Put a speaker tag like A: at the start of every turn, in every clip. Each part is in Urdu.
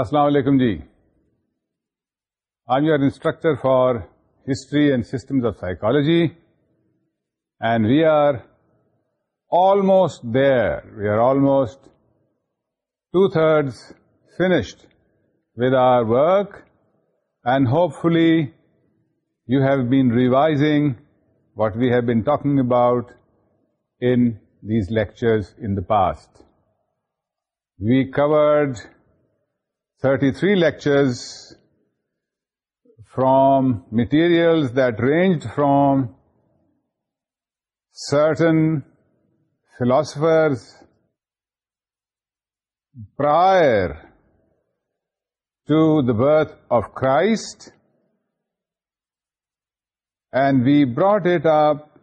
A: السلام علیکم جی I you are instructor for history and systems of psychology and we are almost there we are almost two thirds finished with our work and hopefully you have been revising what we have been talking about in these lectures in the past we covered 33 lectures from materials that ranged from certain philosophers prior to the birth of Christ, and we brought it up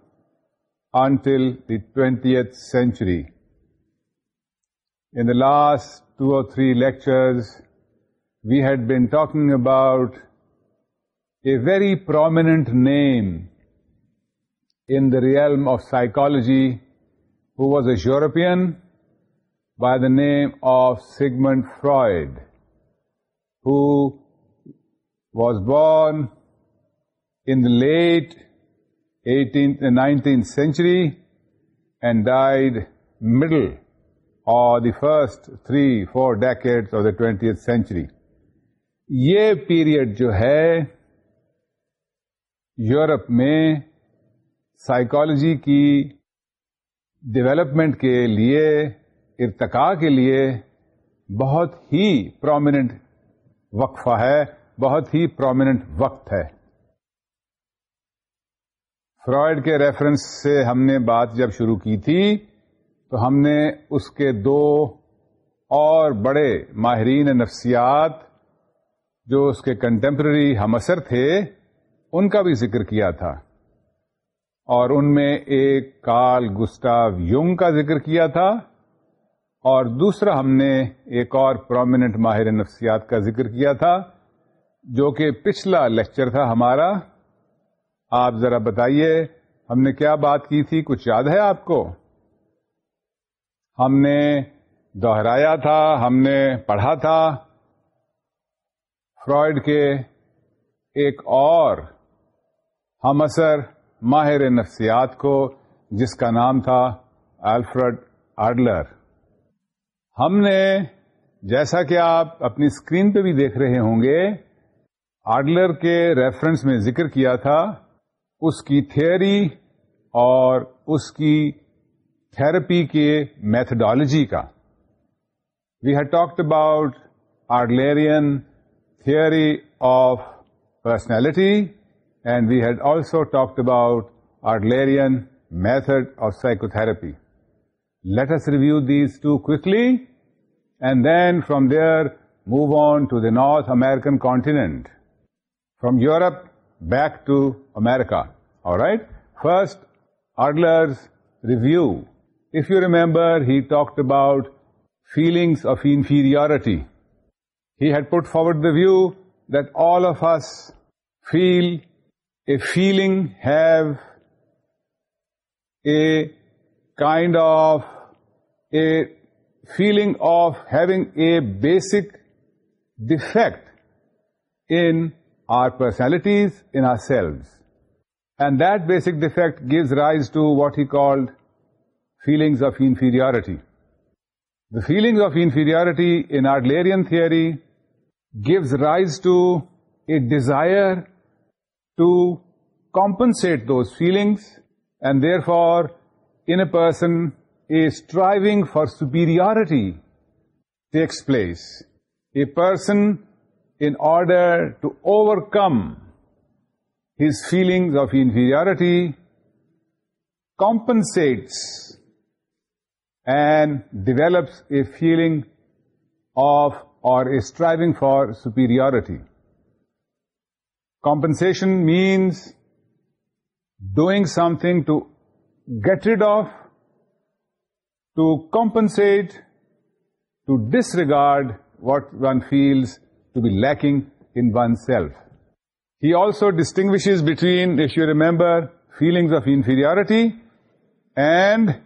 A: until the 20th century. In the last 2 or 3 lectures, we had been talking about a very prominent name in the realm of psychology who was a European by the name of Sigmund Freud, who was born in the late 18th and 19th century and died middle or the first 3-4 decades of the 20th century. یہ پیریڈ جو ہے یورپ میں سائیکالوجی کی ڈیولپمنٹ کے لیے ارتقا کے لیے بہت ہی پرومیننٹ وقفہ ہے بہت ہی پرومیننٹ وقت ہے فرائڈ کے ریفرنس سے ہم نے بات جب شروع کی تھی تو ہم نے اس کے دو اور بڑے ماہرین نفسیات جو اس کے کنٹمپرری ہمسر تھے ان کا بھی ذکر کیا تھا اور ان میں ایک کال گسٹاو یونگ کا ذکر کیا تھا اور دوسرا ہم نے ایک اور پرومیننٹ ماہر نفسیات کا ذکر کیا تھا جو کہ پچھلا لیکچر تھا ہمارا آپ ذرا بتائیے ہم نے کیا بات کی تھی کچھ یاد ہے آپ کو ہم نے دوہرایا تھا ہم نے پڑھا تھا فرائڈ کے ایک اور ہم اثر ماہر نفسیات کو جس کا نام تھا الفرڈ آڈلر ہم نے جیسا کہ آپ اپنی اسکرین پہ بھی دیکھ رہے ہوں گے آڈلر کے ریفرنس میں ذکر کیا تھا اس کی تھیئری اور اس کی تھراپی کے میتھڈالوجی کا we had talked about Adlerian theory of personality, and we had also talked about Adlerian method of psychotherapy. Let us review these two quickly, and then from there move on to the North American continent, from Europe back to America. All right? First, Adler's review. If you remember, he talked about feelings of inferiority. He had put forward the view that all of us feel a feeling, have a kind of a feeling of having a basic defect in our personalities, in ourselves. And that basic defect gives rise to what he called feelings of inferiority. The feelings of inferiority in Adlerian theory gives rise to a desire to compensate those feelings, and therefore in a person a striving for superiority takes place. A person, in order to overcome his feelings of inferiority, compensates and develops a feeling of or is striving for superiority. Compensation means doing something to get rid of, to compensate, to disregard what one feels to be lacking in oneself. He also distinguishes between, if you remember, feelings of inferiority and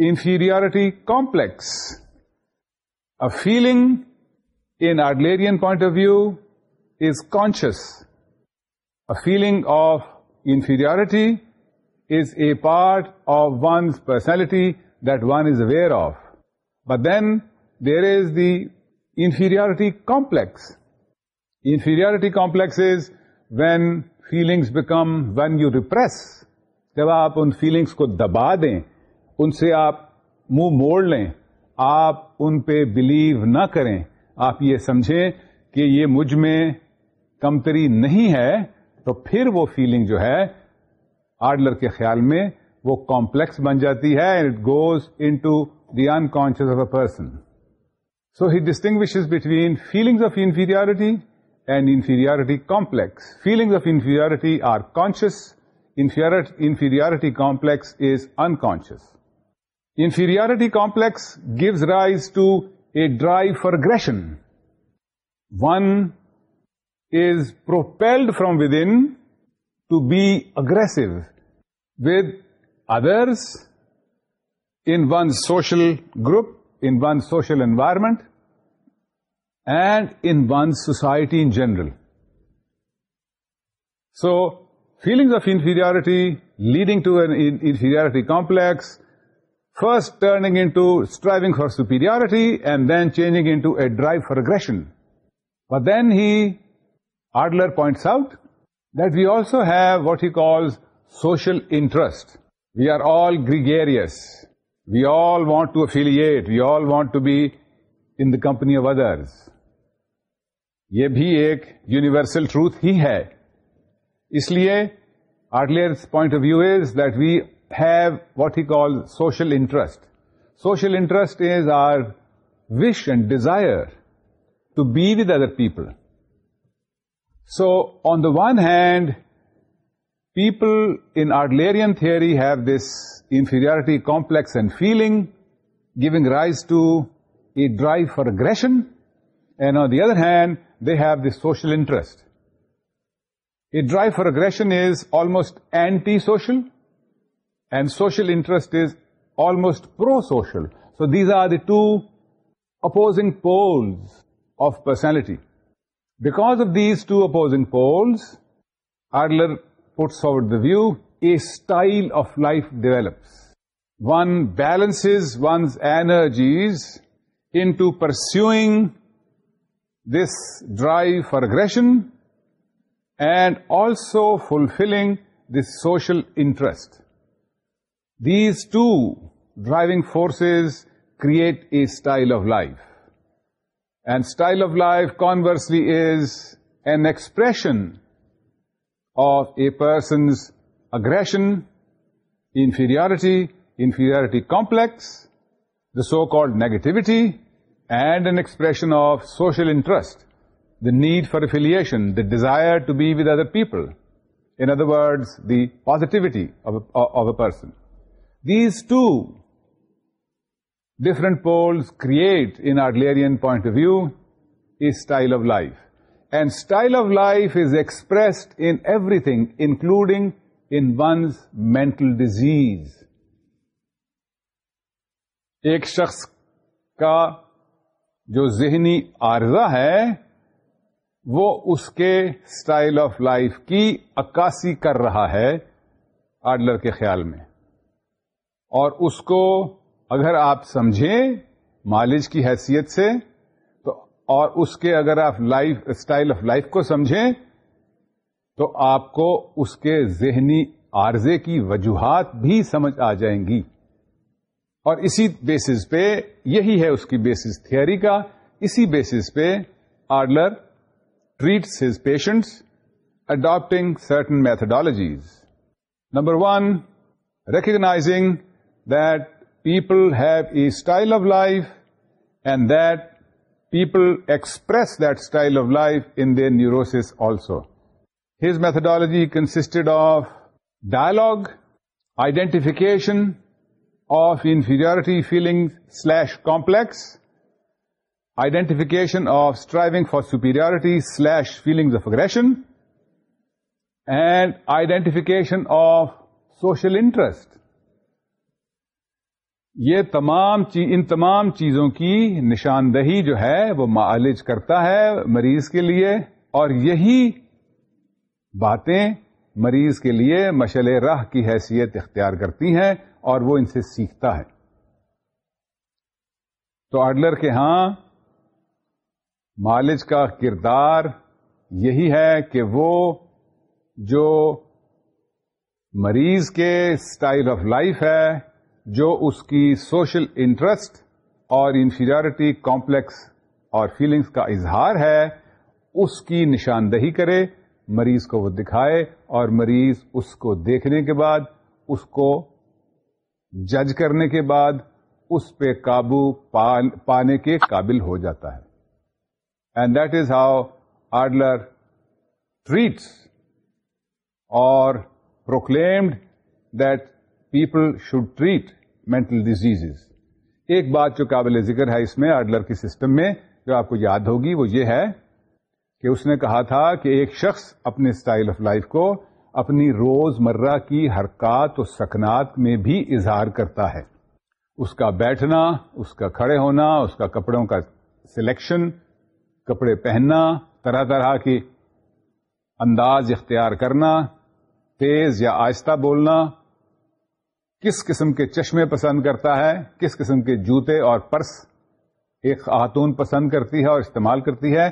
A: inferiority complex. A feeling in Adlerian point of view is conscious. A feeling of inferiority is a part of one's personality that one is aware of. But then there is the inferiority complex. Inferiority complex is when feelings become, when you repress. جب آپ ان فیلنگس کو دبا دیں ان سے آپ منہ موڑ لیں آپ ان پہ بلیو نہ کریں آپ یہ سمجھیں کہ یہ مجھ میں کمتری نہیں ہے تو پھر وہ فیلنگ جو ہے آرڈلر کے خیال میں وہ کمپلیکس بن جاتی ہے it goes into the conscious of a person so he distinguish between feelings of inferiority and inferiority complex feelings of inferiority are conscious inferiority complex is unconscious inferiority complex gives rise to a drive for aggression. One is propelled from within to be aggressive with others, in one's social group, in one's social environment, and in one's society in general. So, feelings of inferiority leading to an inferiority complex first turning into striving for superiority and then change into a drive for aggression then he Adler points out that we also have what he calls social interest we are all gregarious we all want to affiliate we all want to be in the company of other یہ بھی ایک یونیورسل ٹروت ہی ہے اس لیے Adler point of view is that we have what he calls social interest. Social interest is our wish and desire to be with other people. So, on the one hand, people in Adlerian theory have this inferiority complex and feeling, giving rise to a drive for aggression, and on the other hand, they have this social interest. A drive for aggression is almost anti-social, and social interest is almost pro-social. So these are the two opposing poles of personality. Because of these two opposing poles, Adler puts forward the view, a style of life develops. One balances one's energies into pursuing this drive for aggression and also fulfilling this social interest. These two driving forces create a style of life. And style of life, conversely, is an expression of a person's aggression, inferiority complex, the so-called negativity, and an expression of social interest, the need for affiliation, the desire to be with other people. In other words, the positivity of a person. Different poles create in in point of view is style of life and style of life is is in everything including in one's mental disease ایک شخص کا جو ذہنی عارضہ ہے وہ اس کے سٹائل آف لائف کی عکاسی کر رہا ہے آڈلر کے خیال میں اور اس کو اگر آپ سمجھیں مالج کی حیثیت سے تو اور اس کے اگر آپ لائف اسٹائل آف لائف کو سمجھیں تو آپ کو اس کے ذہنی عارضے کی وجوہات بھی سمجھ آ جائیں گی اور اسی بیسس پہ یہی ہے اس کی بیسس تھیوری کا اسی بیسس پہ Adler treats his patients adapting certain methodologies number one recognising that people have a style of life and that people express that style of life in their neurosis also. His methodology consisted of dialogue, identification of inferiority feelings / complex, identification of striving for superiority / feelings of aggression, and identification of social interest یہ تمام چیز ان تمام چیزوں کی نشاندہی جو ہے وہ معالج کرتا ہے مریض کے لیے اور یہی باتیں مریض کے لیے مشل راہ کی حیثیت اختیار کرتی ہیں اور وہ ان سے سیکھتا ہے تو آڈلر کے ہاں معالج کا کردار یہی ہے کہ وہ جو مریض کے سٹائل آف لائف ہے جو اس کی سوشل انٹرسٹ اور انفیریٹی کمپلیکس اور فیلنگس کا اظہار ہے اس کی نشاندہی کرے مریض کو وہ دکھائے اور مریض اس کو دیکھنے کے بعد اس کو جج کرنے کے بعد اس پہ قابو پانے کے قابل ہو جاتا ہے and that is how Adler treats اور proclaimed that people should treat mental disease ایک بات جو قابل ذکر ہے اس میں اڈلر کی سسٹم میں جو آپ کو یاد ہوگی وہ یہ ہے کہ اس نے کہا تھا کہ ایک شخص اپنے اسٹائل آف لائف کو اپنی روز مرہ کی حرکات و سکنات میں بھی اظہار کرتا ہے اس کا بیٹھنا اس کا کھڑے ہونا اس کا کپڑوں کا سلیکشن کپڑے پہننا طرح طرح کی انداز اختیار کرنا تیز یا آہستہ بولنا کس قسم کے چشمے پسند کرتا ہے کس قسم کے جوتے اور پرس ایک خاتون پسند کرتی ہے اور استعمال کرتی ہے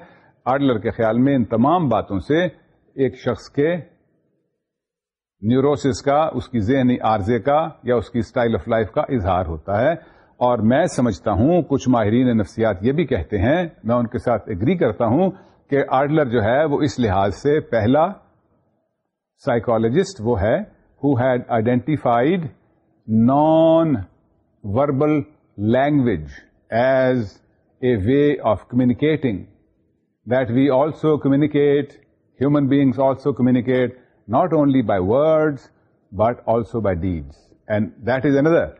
A: آڈلر کے خیال میں ان تمام باتوں سے ایک شخص کے نیوروسس کا اس کی ذہنی عارضے کا یا اس کی اسٹائل آف لائف کا اظہار ہوتا ہے اور میں سمجھتا ہوں کچھ ماہرین نفسیات یہ بھی کہتے ہیں میں ان کے ساتھ اگری کرتا ہوں کہ آڈلر جو ہے وہ اس لحاظ سے پہلا سائیکالوجسٹ وہ ہے who had identified non-verbal language as a way of communicating, that we also communicate, human beings also communicate not only by words but also by deeds. And that is another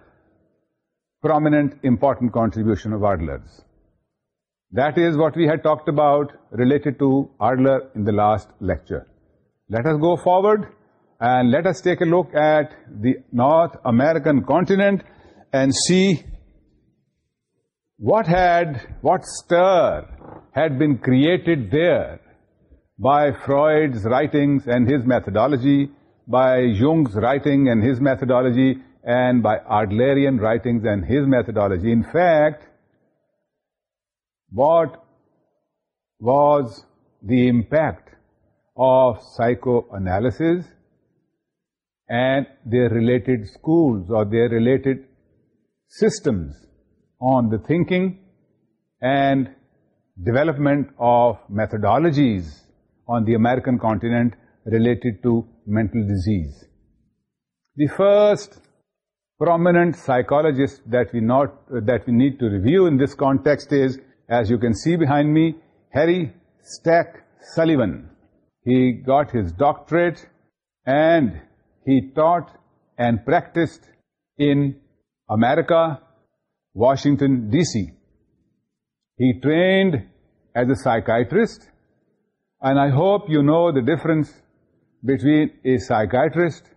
A: prominent, important contribution of Adler's. That is what we had talked about related to Adler in the last lecture. Let us go forward and let us take a look at the North American continent and see what stir had been created there by Freud's writings and his methodology, by Jung's writing and his methodology, and by Adlerian writings and his methodology. In fact, what was the impact of psychoanalysis and their related schools or their related systems on the thinking and development of methodologies on the American continent related to mental disease. The first prominent psychologist that we need to review in this context is, as you can see behind me, Harry Stack Sullivan. He got his doctorate and taught and practised in America Washington D C he trained as a psychiatrist and I hope you know the difference between a psychiatrist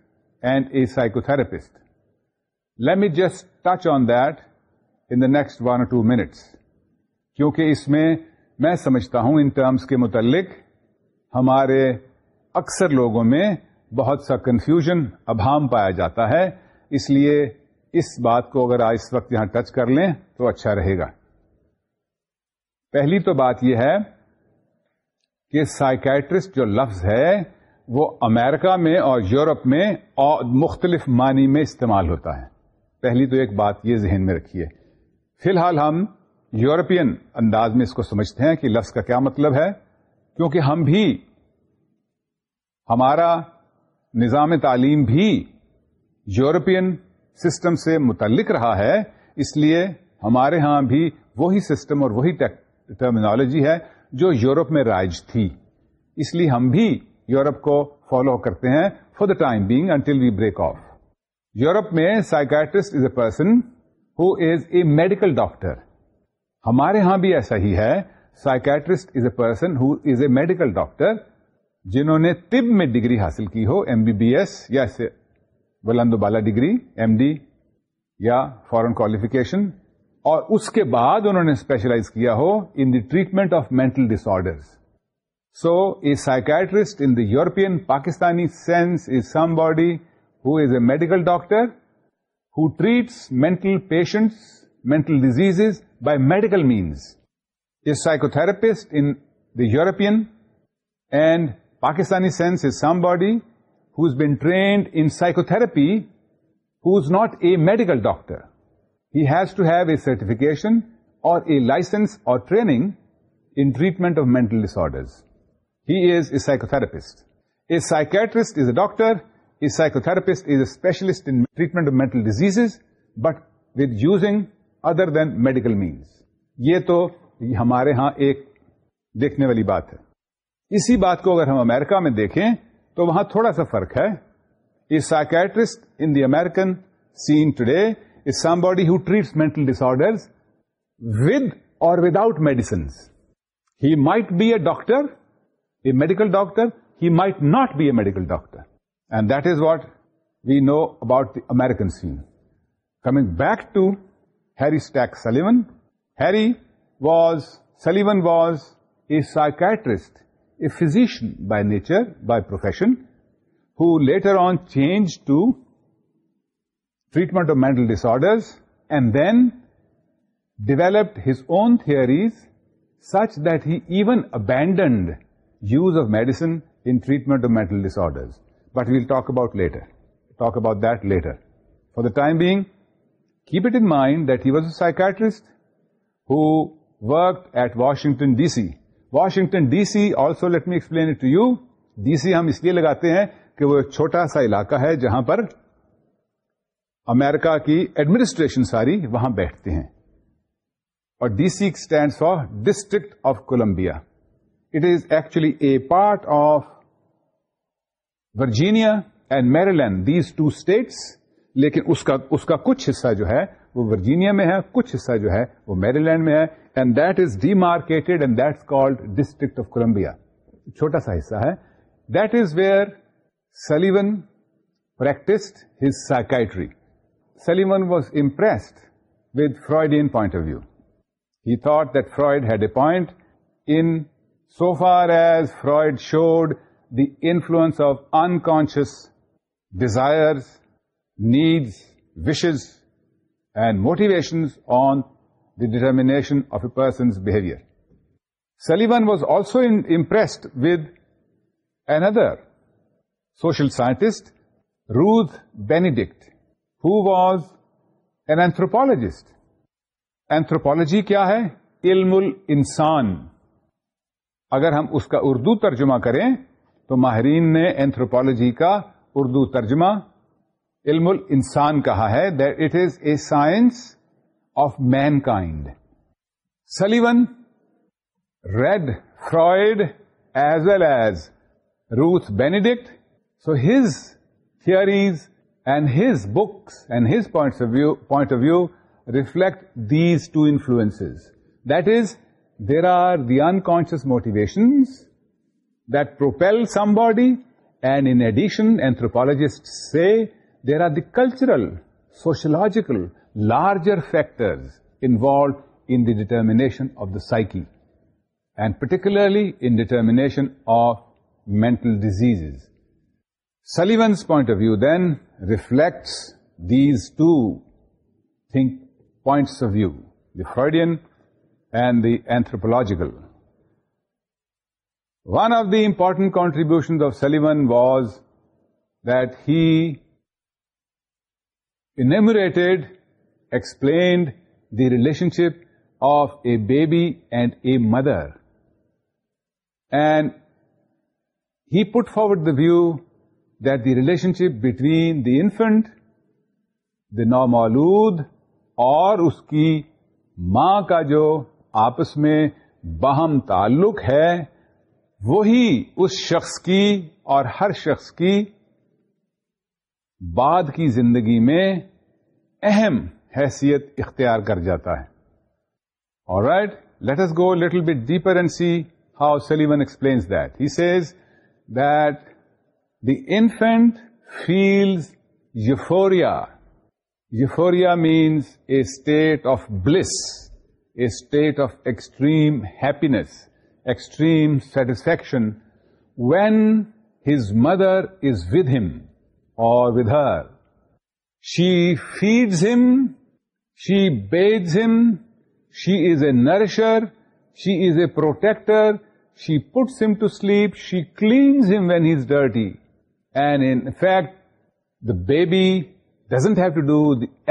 A: and a psychotherapist let me just touch on that in the next one two minutes کیونکہ اس میں میں سمجھتا ہوں ان ٹرمس کے متعلق ہمارے اکثر لوگوں میں بہت سا کنفیوژن ابہام پایا جاتا ہے اس لیے اس بات کو اگر آج اس وقت یہاں ٹچ کر لیں تو اچھا رہے گا پہلی تو بات یہ ہے کہ سائکٹرسٹ جو لفظ ہے وہ امریکہ میں اور یورپ میں اور مختلف معنی میں استعمال ہوتا ہے پہلی تو ایک بات یہ ذہن میں رکھیے فی الحال ہم یورپین انداز میں اس کو سمجھتے ہیں کہ لفظ کا کیا مطلب ہے کیونکہ ہم بھی ہمارا نظام تعلیم بھی یورپین سسٹم سے متعلق رہا ہے اس لیے ہمارے ہاں بھی وہی سسٹم اور وہی ٹرمینالوجی ہے جو یورپ میں رائج تھی اس لیے ہم بھی یورپ کو فالو کرتے ہیں for the time being until we break off Europe میں psychiatrist is a person who is a medical doctor ہمارے ہاں بھی ایسا ہی ہے psychiatrist is a person who is a medical doctor جنہوں نے طب میں ڈگری حاصل کی ہو ایم بی بی ایس یا بلند بالا ڈگری ایم ڈی یا فورن کوالیفیکیشن اور اس کے بعد انہوں نے اسپیشلائز کیا ہو in the treatment of mental disorder so a psychiatrist in the European Pakistani sense is somebody who is a medical doctor who treats mental patients mental disease by medical means a psychotherapist in the European and Pakistani sense is somebody has been trained in psychotherapy who's not a medical doctor has to have a certification or a licence or training in treatment of میں ڈسرز ہی از اے psycho therapist a psychiatrist is a doctor is psycho therapist is اپیشلسٹ in treatment of میں disease but with using other than medical means یہ تو ہمارے یہاں ایک دیکھنے والی بات ہے اسی بات کو اگر ہم امریکہ میں دیکھیں تو وہاں تھوڑا سا فرق ہے a psychiatrist in the American scene today is somebody who treats mental disorder with اور medicines he might be a doctor a medical doctor he might not be a medical doctor and that is what we know about the American scene coming back to Harry Stack Sullivan Harry was Sullivan was a psychiatrist a physician by nature, by profession, who later on changed to treatment of mental disorders and then developed his own theories such that he even abandoned use of medicine in treatment of mental disorders. But we'll talk about that later. For the time being, keep it in mind that he was a psychiatrist who worked at Washington, D.C. Washington D C also let me explain it to you D C ہم اس لیے لگاتے ہیں کہ وہ ایک چھوٹا سا علاقہ ہے جہاں پر امیرکا کی ایڈمنسٹریشن ساری وہاں بیٹھتے ہیں اور D C stand for district of Columbia it is actually a part of Virginia and Maryland these two states لیکن اس کا اس کا کچھ حصہ جو ہے وہ ورجینیا میں ہے کچھ حصہ جو ہے وہ میری لینڈ میں ہے and that is demarcated and that called district of Columbia چھوٹا سا حصہ ہے that is where Sullivan practised his psychiatry Sullivan was impressed with Freudian point of view he thought that Freud had a point in so far as Freud showed the influence of unconscious desires needs wishes and motivation on the determination of a person behaviour Sullivan was also in impressed with N other social scientist Ruth Benedict who was an anthropologist anthropology کیا ہے علم ال انسان اگر ہم اس کا اردو ترجمہ کریں تو ماہرین نے اینتھروپولوجی کا اردو ترجمہ انسان کہا ہے science of mankind Sullivan read Freud as well as Ruth Benedict so his theories and his books and his point point of view reflect these two influence that is there are the unconscious motivation that propel somebody and in addition anthropologist سے There are the cultural, sociological, larger factors involved in the determination of the psyche, and particularly in determination of mental diseases. Sullivan's point of view then reflects these two points of view, the Freudian and the anthropological. One of the important contributions of Sullivan was that he relationship of a baby and a mother and he put forward the view that the relationship between the infant the نومولود اور اس کی ماں کا جو آپس میں بہم تعلق ہے وہی اس شخص کی اور ہر شخص کی بعد کی زندگی میں اہم حیثیت اختیار کر جاتا ہے اور right let us go little bit deeper and see how Sullivan explains that he says that the infant feels euphoria euphoria means a state of bliss a state of extreme happiness, extreme satisfaction when his mother is with him or with her. She feeds him, she bathes him, she is a nourisher, she is a protector, she puts him to sleep, she cleans him when he's dirty. And in fact, the baby doesn't have to do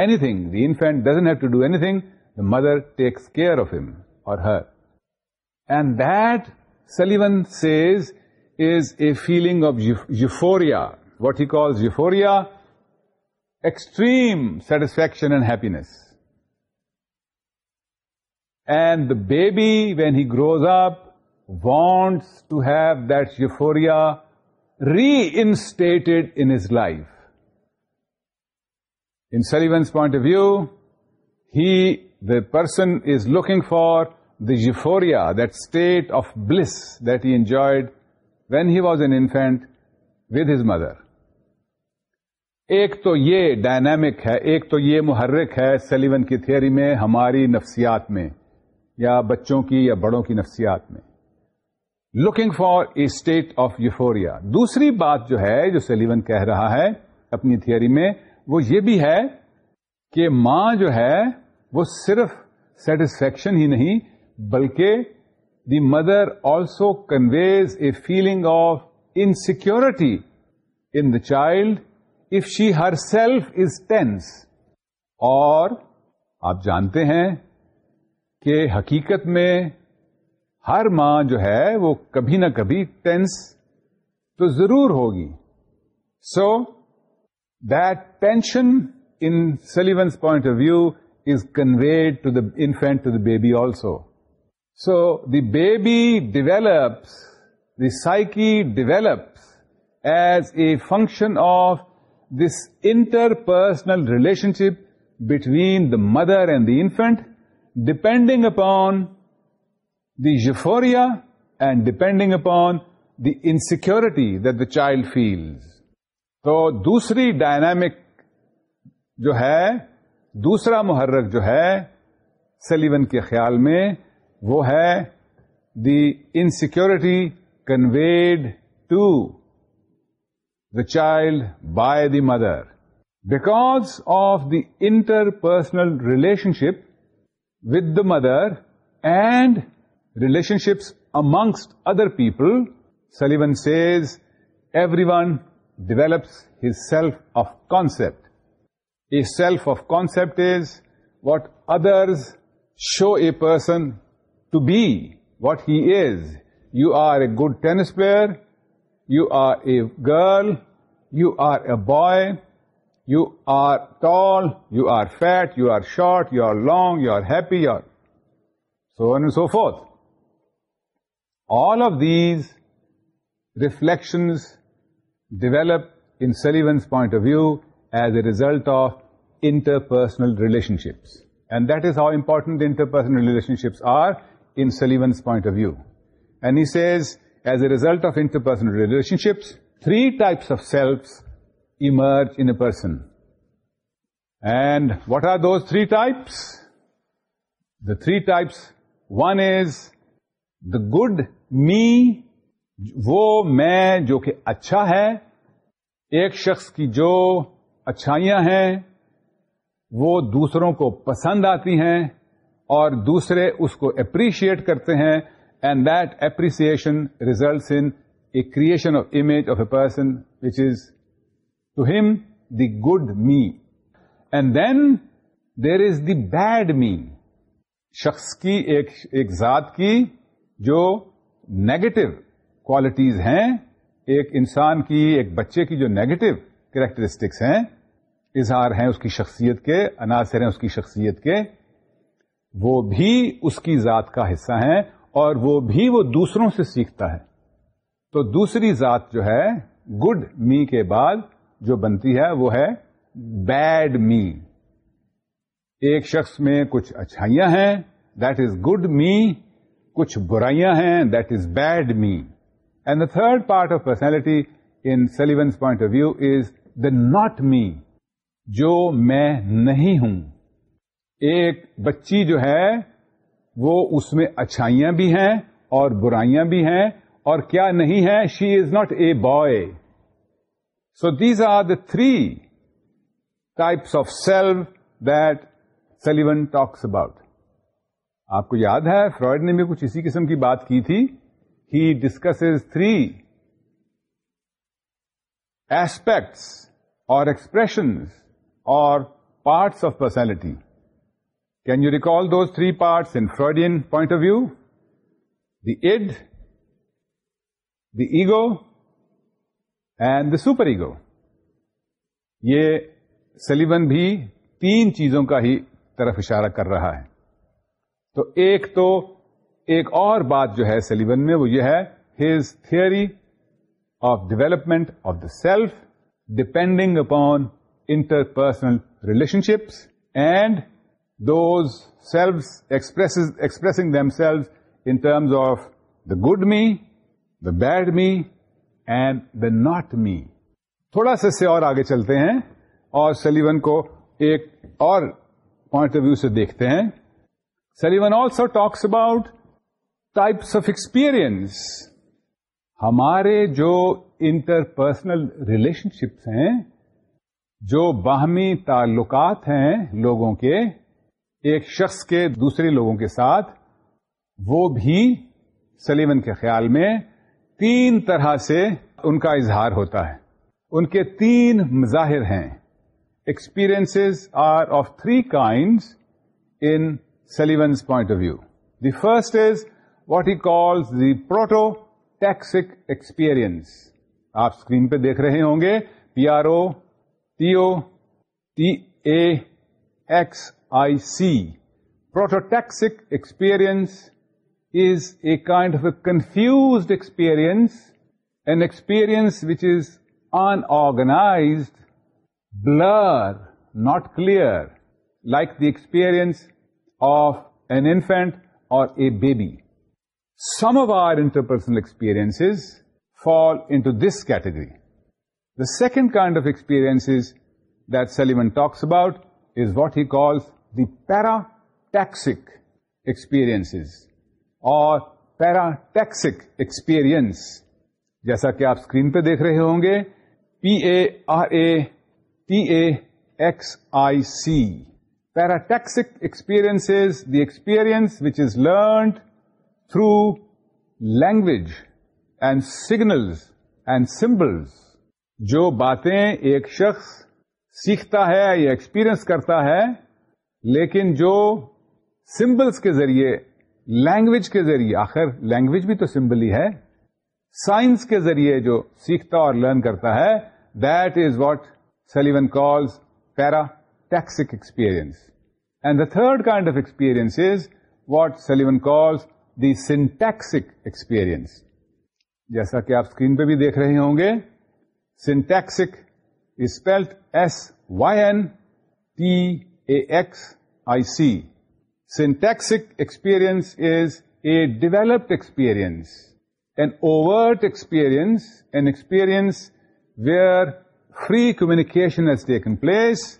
A: anything, the infant doesn't have to do anything, the mother takes care of him or her. And that, Sullivan says, is a feeling of euphoria what he calls euphoria, extreme satisfaction and happiness. And the baby, when he grows up, wants to have that euphoria reinstated in his life. In Sullivan's point of view, the person is looking for the euphoria, that state of bliss that he enjoyed when he was an infant with his mother. ایک تو یہ ڈائنامک ہے ایک تو یہ محرک ہے سلیون کی تھیوری میں ہماری نفسیات میں یا بچوں کی یا بڑوں کی نفسیات میں looking for a state of euphoria دوسری بات جو ہے جو سلیون کہہ رہا ہے اپنی تھیوری میں وہ یہ بھی ہے کہ ماں جو ہے وہ صرف سیٹسفیکشن ہی نہیں بلکہ the mother also conveys a feeling of insecurity in the child she herself is tense اور آپ جانتے ہیں کہ حقیقت میں ہر ماں جو ہے وہ کبھی نہ کبھی ٹینس تو ضرور ہوگی so that tension in Sullivan's point of view is conveyed to the infant to the baby also so the baby develops the psyche develops as a function of this interpersonal relationship between the mother and the infant depending upon the euphoria and depending upon the insecurity the child feels تو دوسری ڈائنامک جو ہے دوسرا محرک جو ہے سلیم کے خیال میں وہ ہے the insecurity conveyed to the child by the mother. Because of the interpersonal relationship with the mother and relationships amongst other people, Sullivan says, everyone develops his self of concept. A self of concept is what others show a person to be, what he is. You are a good tennis player, you are a girl, you are a boy, you are tall, you are fat, you are short, you are long, you are happy, you are so on and so forth. All of these reflections develop, in Sullivan's point of view, as a result of interpersonal relationships. And that is how important the interpersonal relationships are in Sullivan's point of view. And he says, result of interpersonal relationships three types of selves emerge And and what are those three types the three types one is the good me میں جو کہ اچھا ہے ایک شخص کی جو اچھائیاں ہیں وہ دوسروں کو پسند آتی ہیں اور دوسرے اس کو اپریشیٹ کرتے ہیں and that creation results in a creation of image of a person the good me and then there is the bad me شخص کی ایک ایک ذات کی جو نیگیٹو کوالٹیز ہیں ایک انسان کی ایک بچے کی جو نیگیٹو کریکٹرسٹکس ہیں اظہار ہیں اس کی شخصیت کے عناصر ہیں اس کی شخصیت کے وہ بھی اس کی ذات کا حصہ ہیں اور وہ بھی وہ دوسروں سے سیکھتا ہے تو دوسری ذات جو ہے گڈ می کے بعد جو بنتی ہے وہ ہے بیڈ می ایک شخص میں کچھ اچھائیاں ہیں دیٹ از گڈ می کچھ برائیاں ہیں that is bad me and the third part of personality in Sullivan's point of view is the not me جو میں نہیں ہوں ایک بچی جو ہے وہ اس میں اچھائیاں بھی ہیں اور برائیاں بھی ہیں اور کیا نہیں ہے she is not a boy so these are the three types of self that Sullivan talks about آپ کو یاد ہے فرائڈ نے بھی کچھ اسی قسم کی بات کی تھی ہی ڈسکس تھری ایسپیکٹس اور ایکسپریشنز اور parts of personality can you recall those three parts in Freudian point of view the ego and the super ego یہ سلیبن بھی تین چیزوں کا ہی طرف اشارہ کر رہا ہے تو ایک تو ایک اور بات جو ہے سلیبن میں وہ یہ ہے his theory of development of the self depending upon interpersonal relationships and those selves expressing themselves in terms of the good me the bad me and the not me تھوڑا سا سے اور آگے چلتے ہیں اور سلیون کو ایک اور پوائنٹ آف ویو سے دیکھتے ہیں Sullivan also talks about types of experience ہمارے جو انٹرپرسنل ریلیشن شپس ہیں جو باہمی تعلقات ہیں لوگوں کے ایک شخص کے دوسرے لوگوں کے ساتھ وہ بھی سلیمن کے خیال میں تین طرح سے ان کا اظہار ہوتا ہے ان کے تین مظاہر ہیں experience are of three kind in Sullivan's point of view the first is what he call the prototaxic experience آپ اسکرین پہ دیکھ رہے ہوں گے P R O O T A X I see. Prototaxic experience is a kind of a confused experience, an experience which is unorganized, blurred, not clear, like the experience of an infant or a baby. Some of our interpersonal experiences fall into this category. The second kind of experiences that Seligman talks about is what he calls the para ٹیکسک experience اور پیرا ٹیکسک ایکسپیرئنس جیسا کہ آپ اسکرین پہ دیکھ رہے ہوں گے P A R A P A X I C parataxic experience the experience which is learned through language and signal and symbols جو باتیں ایک شخص سیکھتا ہے یا ایکسپیرئنس کرتا ہے لیکن جو سمبلس کے ذریعے لینگویج کے ذریعے آخر لینگویج بھی تو سمبل ہی ہے سائنس کے ذریعے جو سیکھتا اور لرن کرتا ہے that is what Sullivan calls para ٹیکسک experience and the third kind of experience is what Sullivan calls the syntaxic experience جیسا کہ آپ اسکرین پہ بھی دیکھ رہے ہوں گے syntaxic spelled S Y N T AXIC. Syntaxic experience is a developed experience, an overt experience, an experience where free communication has taken place,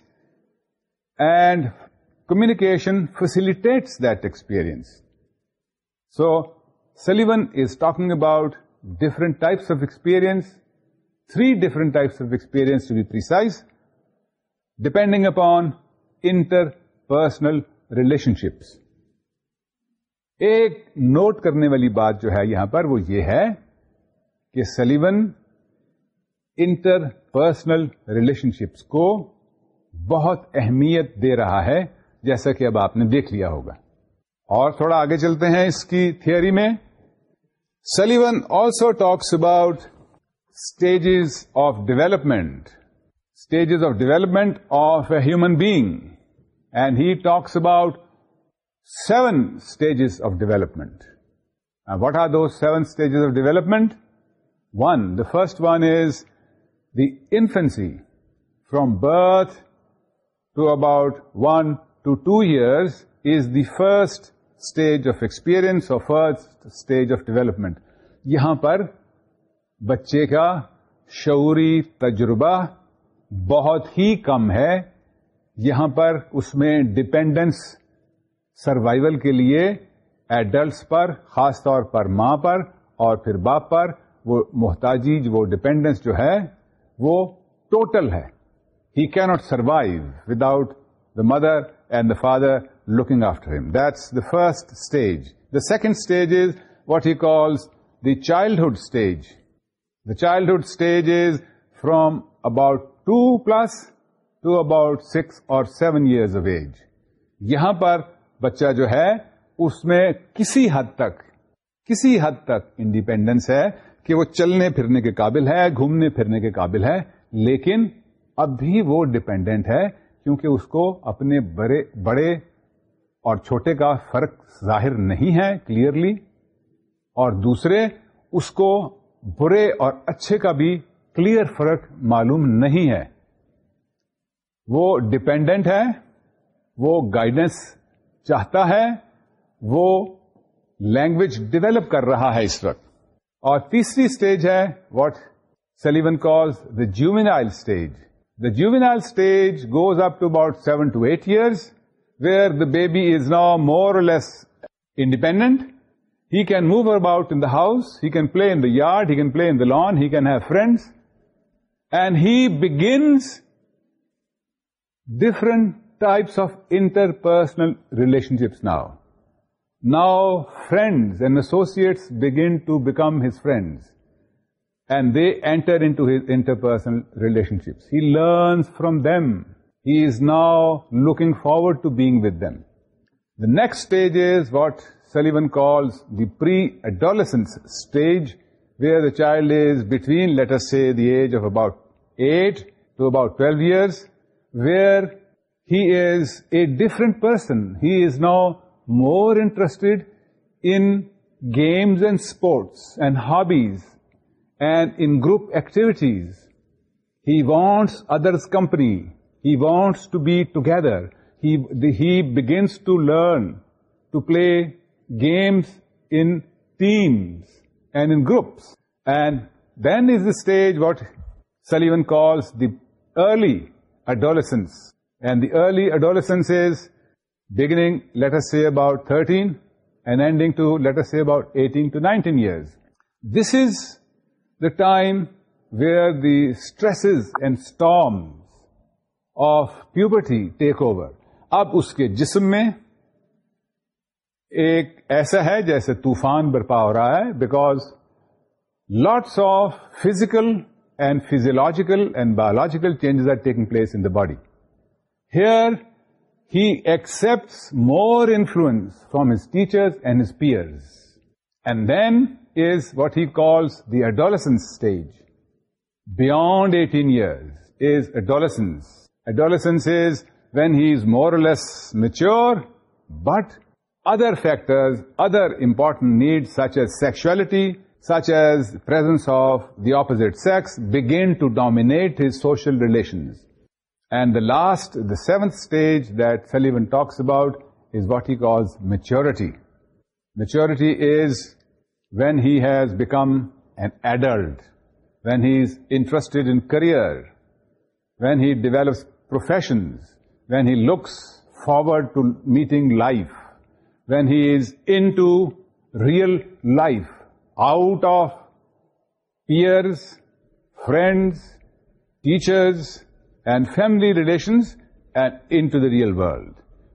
A: and communication facilitates that experience. So, Sullivan is talking about different types of experience, 3 different types of experience to be precise, depending upon personal relationships ایک نوٹ کرنے والی بات جو ہے یہاں پر وہ یہ ہے کہ سلیون انٹرپرسنل ریلیشن شپس کو بہت اہمیت دے رہا ہے جیسا کہ اب آپ نے دیکھ لیا ہوگا اور تھوڑا آگے چلتے ہیں اس کی تھیئری میں Sullivan also talks about stages of development stages of development of a human being and he talks about seven stages of development what are the seven stages of development one the first one is the infancy from birth to about one to two years is the first stage of experience first stage of development یہاں پر بچے کا شعوری تجربہ بہت ہی کم ہے یہاں پر اس میں ڈپینڈنس سروائول کے لیے ایڈلٹس پر خاص طور پر ماں پر اور پھر باپ پر وہ محتاجی وہ ڈپینڈنس جو ہے وہ ٹوٹل ہے he can not survive without the mother and the father looking after him that's the first stage the second stage is what he calls the childhood stage the childhood stage is from about plus to about six or seven years of age یہاں پر بچہ جو ہے اس میں کسی حد تک کسی حد تک انڈیپینڈنس ہے کہ وہ چلنے پھرنے کے قابل ہے گھومنے پھرنے کے قابل ہے لیکن اب بھی وہ ڈیپینڈینٹ ہے کیونکہ اس کو اپنے بڑے بڑے اور چھوٹے کا فرق ظاہر نہیں ہے کلیئرلی اور دوسرے اس کو برے اور اچھے کا بھی کلیئر فرق معلوم نہیں ہے وہ ڈپینڈنٹ ہے وہ گائیڈنس چاہتا ہے وہ لینگویج ڈیولپ کر رہا ہے اس وقت اور تیسری اسٹیج ہے what Sullivan call the juvenile stage the juvenile stage goes up to about seven to eight years where the baby is no more less independent he can move about in the house he can play in the yard he can play in the lawn he can have friends And he begins different types of interpersonal relationships now. Now friends and associates begin to become his friends, and they enter into his interpersonal relationships. He learns from them. He is now looking forward to being with them. The next stage is what Sullivan calls the pre-adolescence stage, where the child is between, let us say, the age of about 8 to about 12 years, where he is a different person. He is now more interested in games and sports and hobbies and in group activities. He wants others' company. He wants to be together. He begins to learn to play games in teams and in groups. And then is the stage what Sullivan calls the early the and the early beginning, is us later سے about thirteen and ending to later about eighteen to nineteen 19 this is the time time where the stresses and storms of puberty take over اب اس کے جسم میں ایک ایسا ہے جیسے طوفان برپا ہو رہا ہے because lots of physical and physiological and biological changes are taking place in the body. Here, he accepts more influence from his teachers and his peers. And then is what he calls the adolescence stage. Beyond 18 years is adolescence. Adolescence is when he is more or less mature, but other factors, other important needs such as sexuality, such as the presence of the opposite sex, begin to dominate his social relations. And the seventh stage that Sullivan talks about is what he calls maturity. Maturity is when he has become an adult, when he's interested in career, when he develops professions, when he looks forward to meeting life, when he is into real life, out of peers friends teachers and family relations and into the real world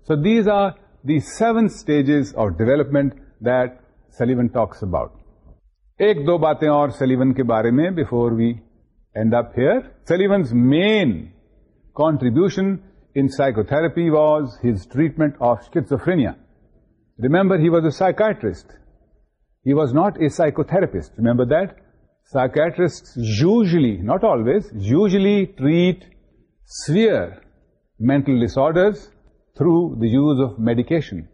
A: so these are the seven stages of development that Sullivan talks about ایک دو باتیں اور سلیون کے بارے میں before we end up here Sullivan's main contribution in psycho was was treatment treatment of cuts remember he was a He was not a psychotherapist. Remember that? Psychiatrists usually, not always, usually treat severe mental disorders through the use of medication.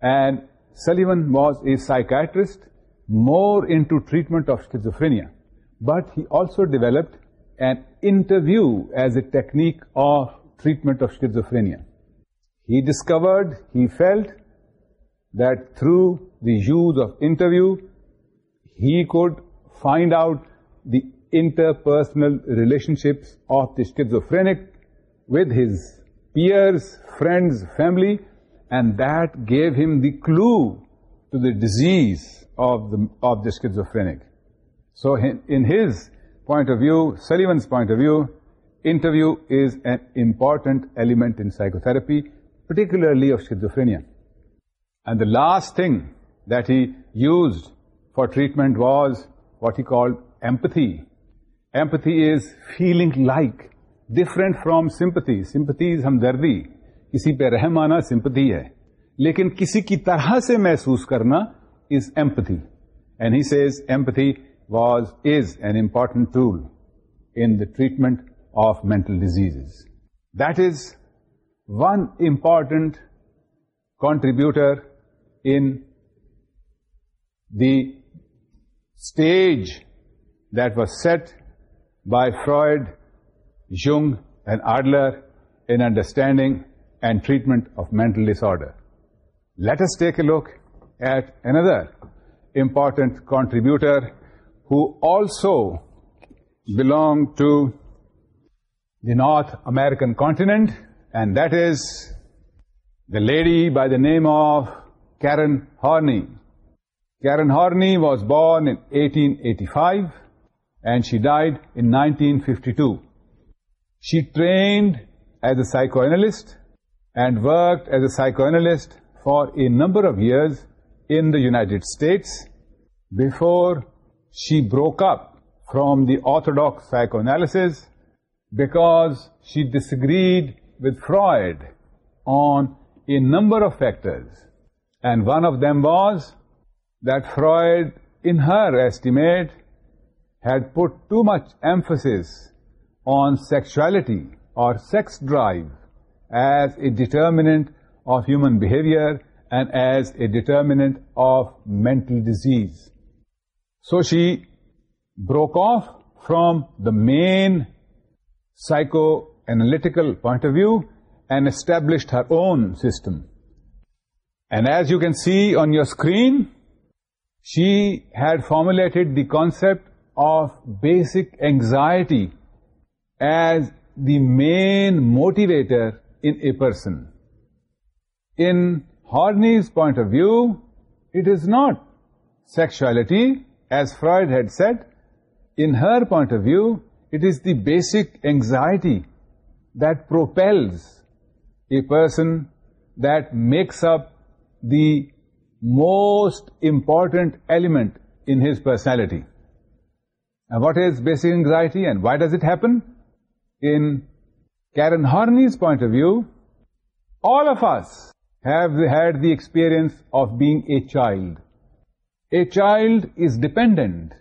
A: And Sullivan was a psychiatrist more into treatment of schizophrenia. But he also developed an interview as a technique of treatment of schizophrenia. He discovered, he felt that through the use of interview, he could find out the interpersonal relationships of the schizophrenic with his peers, friends, family, and that gave him the clue to the disease of the schizophrenic. So in his point of view, Sullivan's point of view, interview is an important element in psychotherapy, particularly of schizophrenia. And the last thing that he used for treatment was what he called empathy empathy is feeling like different from sympathy sympathy is ہمدردی کسی پہ رحم آنا سمپتھی ہے لیکن کسی کی طرح سے محسوس کرنا is empathy and he says empathy was is an important tool in the treatment of mental disease that is one important contributor in the stage that was set by Freud, Jung, and Adler in understanding and treatment of mental disorder. Let us take a look at another important contributor who also belonged to the North American continent, and that is the lady by the name of Karen Horney. Karen Horney was born in 1885 and she died in 1952. She trained as a psychoanalyst and worked as a psychoanalyst for a number of years in the United States before she broke up from the orthodox psychoanalysis because she disagreed with Freud on a number of factors and one of them was that Freud, in her estimate, had put too much emphasis on sexuality or sex drive as a determinant of human behavior and as a determinant of mental disease. So she broke off from the main psychoanalytical point of view and established her own system. And as you can see on your screen, she had formulated the concept of basic anxiety as the main motivator in a person. In Horney's point of view, it is not sexuality, as Freud had said. In her point of view, it is the basic anxiety that propels a person, that makes up the most important element in his personality. And what is basic anxiety and why does it happen? In Karen Horney's point of view, all of us have had the experience of being a child. A child is dependent.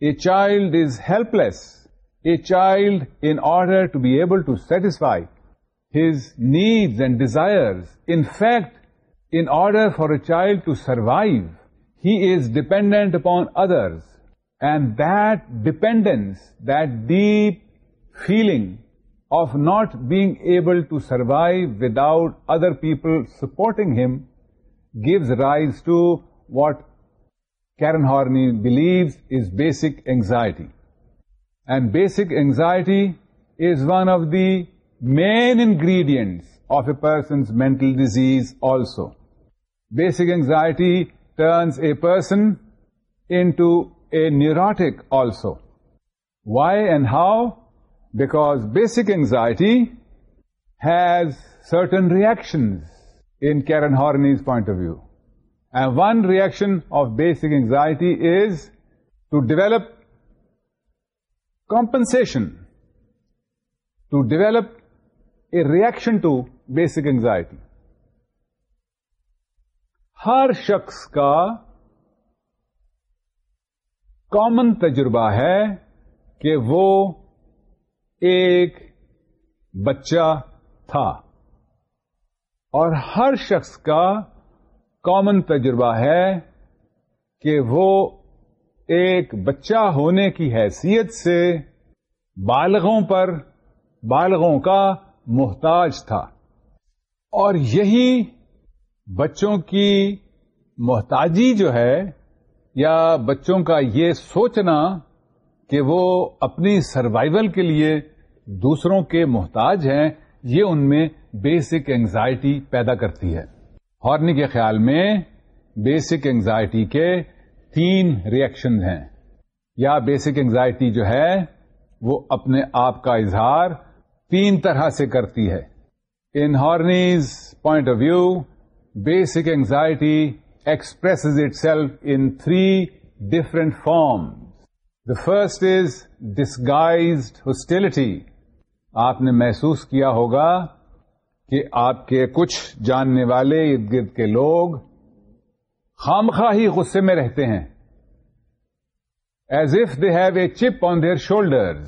A: A child is helpless. A child, in order to be able to satisfy his needs and desires, in fact, in order for a child to survive, he is dependent upon others. And that dependence, that deep feeling of not being able to survive without other people supporting him, gives rise to what Karen Horney believes is basic anxiety. And basic anxiety is one of the main ingredients of a person's mental disease also. Basic anxiety turns a person into a neurotic also. Why and how? Because basic anxiety has certain reactions in Karen Horney's point of view. And one reaction of basic anxiety is to develop compensation, to develop a reaction to basic anxiety. ہر شخص کا کامن تجربہ ہے کہ وہ ایک بچہ تھا اور ہر شخص کا کامن تجربہ ہے کہ وہ ایک بچہ ہونے کی حیثیت سے بالغوں پر بالغوں کا محتاج تھا اور یہی بچوں کی محتاجی جو ہے یا بچوں کا یہ سوچنا کہ وہ اپنی سروائول کے لیے دوسروں کے محتاج ہیں یہ ان میں بیسک اینگزائٹی پیدا کرتی ہے ہارنی کے خیال میں بیسک اینگزائٹی کے تین ریئیکشن ہیں یا بیسک اینگزائٹی جو ہے وہ اپنے آپ کا اظہار تین طرح سے کرتی ہے in Horney's point of view basic anxiety expresses itself in three forms. The the first is hostility. آپ نے محسوس کیا ہوگا کہ آپ کے کچھ جاننے والے ارد گرد کے لوگ خامخواہی غصے میں رہتے ہیں as if they have a chip on their shoulders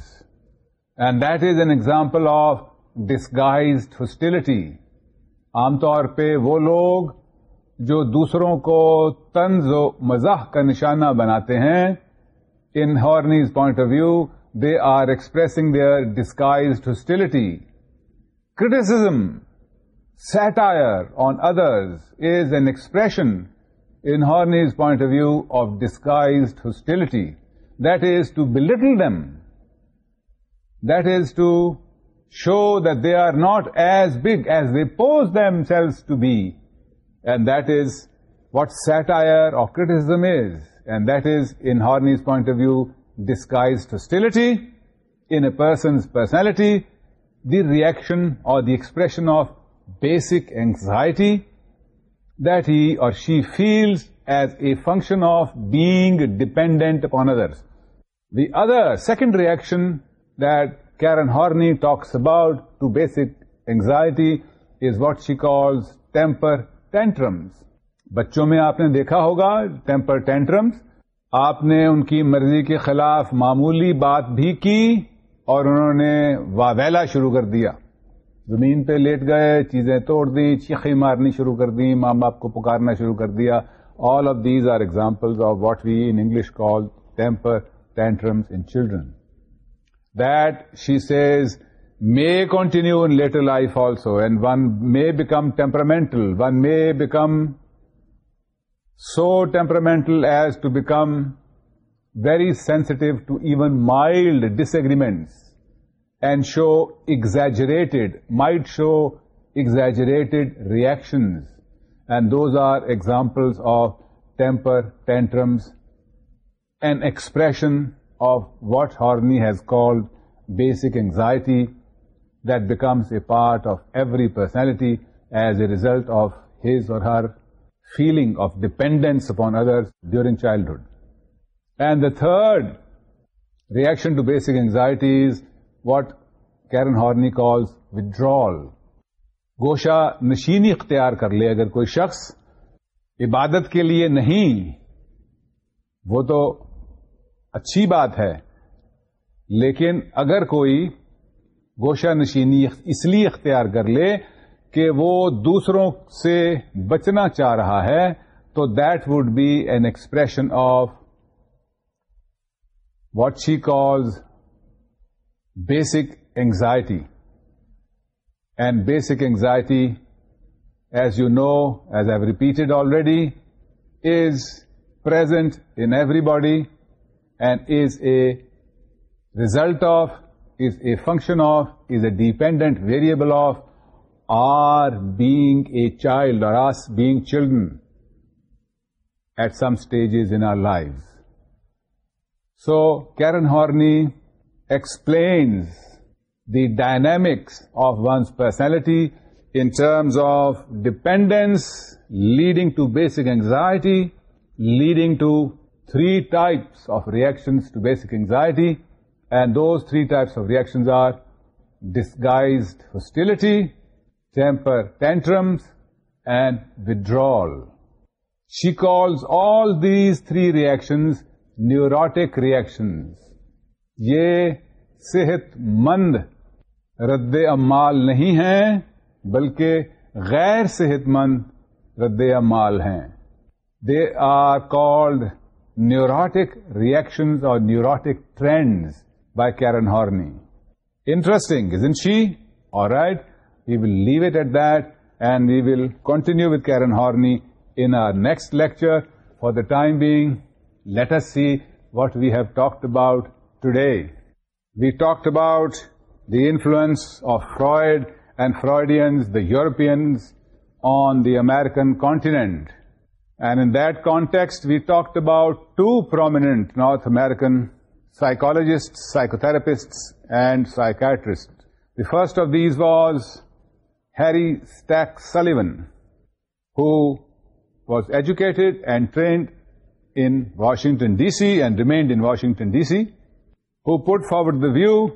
A: and that is an example of disguised hostility عام طور پہ وہ لوگ جو دوسروں کو تنز و مزاح کا نشانہ بناتے ہیں in Horney's point of view they are expressing their disguised hostility criticism satire on others is an expression in Horney's point of view of disguised hostility that is to belittle them that is to show that they are not as big as they pose themselves to be. And that is what satire or criticism is. And that is, in Horney's point of view, disguised hostility in a person's personality, the reaction or the expression of basic anxiety that he or she feels as a function of being dependent upon others. The second reaction that Karen Horney talks about to basic anxiety is what she calls temper tantrums. بچوں میں آپ نے دیکھا ہوگا ٹیمپر ٹینٹرمس آپ نے ان کی مرضی کے خلاف معمولی بات بھی کی اور انہوں نے واویلا شروع کر دیا زمین پہ لیٹ گئے چیزیں توڑ دی چیخیں مارنی شروع کر دی ماں باپ کو پکارنا شروع کر دیا all of these are examples of what we English call temper tantrums in children. that, she says, may continue in later life also, and one may become temperamental, one may become so temperamental as to become very sensitive to even mild disagreements and show exaggerated reactions. And those are examples of temper tantrums, an expression of what Horney has called basic anxiety that becomes a part of every personality as a result of his or her feeling of dependence upon other during childhood and the third reaction to basic anxiety what Karen Horney calls withdrawal گوشا نشینی اختیار کر لے اگر کوئی شخص عبادت کے لیے نہیں وہ تو اچھی بات ہے لیکن اگر کوئی گوشہ نشینی اس لیے اختیار کر لے کہ وہ دوسروں سے بچنا چاہ رہا ہے تو that would be an expression of what she calls basic anxiety and basic anxiety as you know as I've repeated already is present in everybody and is a result of, is a function of, is a dependent variable of, are being a child or us being children at some stages in our lives. So Karen Horney explains the dynamics of one's personality in terms of dependence leading to basic anxiety, leading to three types of reactions to basic anxiety and those three types of reactions are disguised hostility, temper tantrums and withdrawal. She calls all these three reactions neurotic reactions. Ye صحت مند رد امال نہیں ہیں بلکہ غیر صحت مند رد امال ہیں they are called neurotic reactions اور neurotic trends by Karen Horney interesting is in she all right you will leave it at that and you will continue with Karen Horney in next lecture for the time being let see what we have talked about today we talk about the influence of Freud and Freudians the Europeans on the American continent and in that cast we talked about two prominent North American psychologist psychotherapist and psychiatrist the first of these was Harry Stack Sullivan has educated and trained in Washington D C and remained in Washington D C had forward the view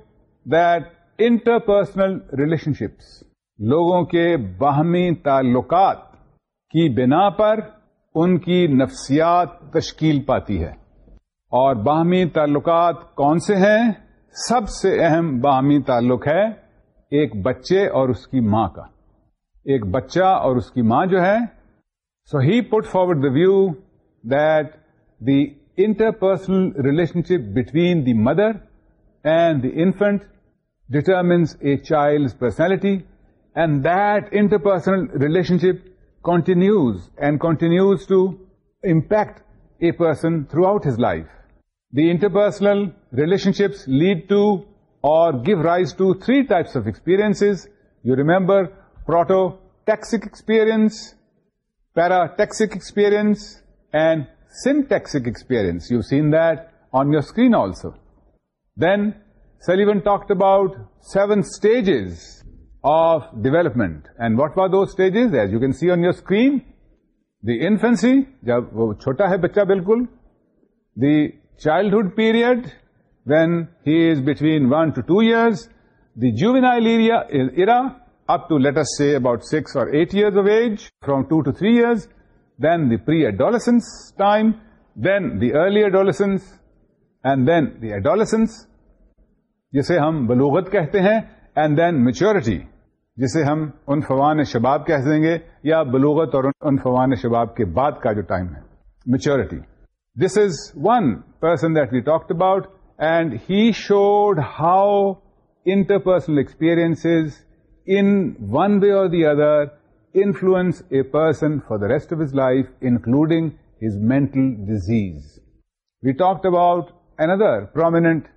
A: that interpersonal relationships لوگوں کے باہمی تعلقات کی بنا پر ان کی نفسیات تشکیل پاتی ہے اور باہمی تعلقات کون سے ہیں سب سے اہم باہمی تعلق ہے ایک بچے اور اس کی ماں کا ایک بچہ اور اس کی ماں جو ہے سو he put forward the view that the interpersonal relationship between the mother and the infant determines a child personality and that interpersonal relationship continues and continues to impact a person throughout his life. The interpersonal relationships lead to or give rise to three types of experiences. You remember prototaxic experience, parataxic experience, and syntaxic experience. You've seen that on your screen also. Then Sullivan talked about 7 stages of development and what were do stages as you can see on your screen the infancy جب وہ چھوٹا ہے بچہ بالکل دی childhood period when he is between one to two years the جونا up to letter سے اباؤٹ سکس اور eight year of edge from to to three years then the pre adolescence time then the early adolescence and then the adolescence جسے ہم بلوگت کہتے ہیں اینڈ دین میچورٹی جسے ہم ان فوان شباب کہہ دیں گے یا بلوغت اور ان فوان شباب کے بعد کا جو ٹائم ہے maturity this is one person that we talk about and he showed how انٹر پرسنل experience in one way or the other influence a person for the rest of his life including his mental disease we talk about an other prominent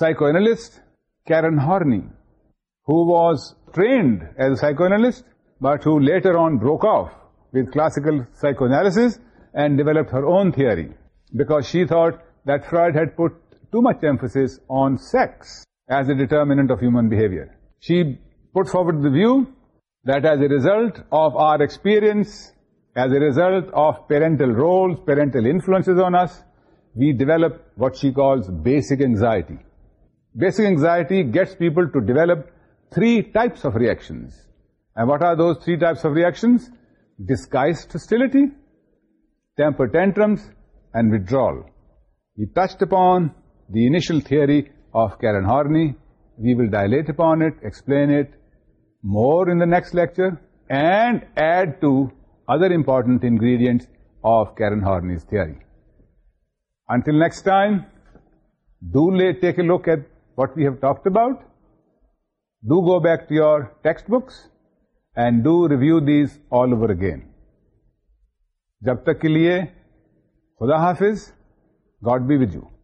A: psychoanalyst Karen Horney who was trained as a psychoanalyst, but who later on broke off with classical psychoanalysis and developed her own theory, because she thought that Freud had put too much emphasis on sex as a determinant of human behavior. She put forward the view that as a result of our experience, as a result of parental roles, parental influences on us, we develop what she calls basic anxiety. Basic anxiety gets people to develop three types of reactions. And what are those three types of reactions? Disguised hostility, temper tantrums, and withdrawal. We touched upon the initial theory of Karen Horney. We will dilate upon it, explain it more in the next lecture, and add to other important ingredients of Karen Horney's theory. Until next time, do take a look at what we have talked about do go back to your textbooks and do review these all over again جب تک کے لیے خدا حافظ گاڈ بی ویجو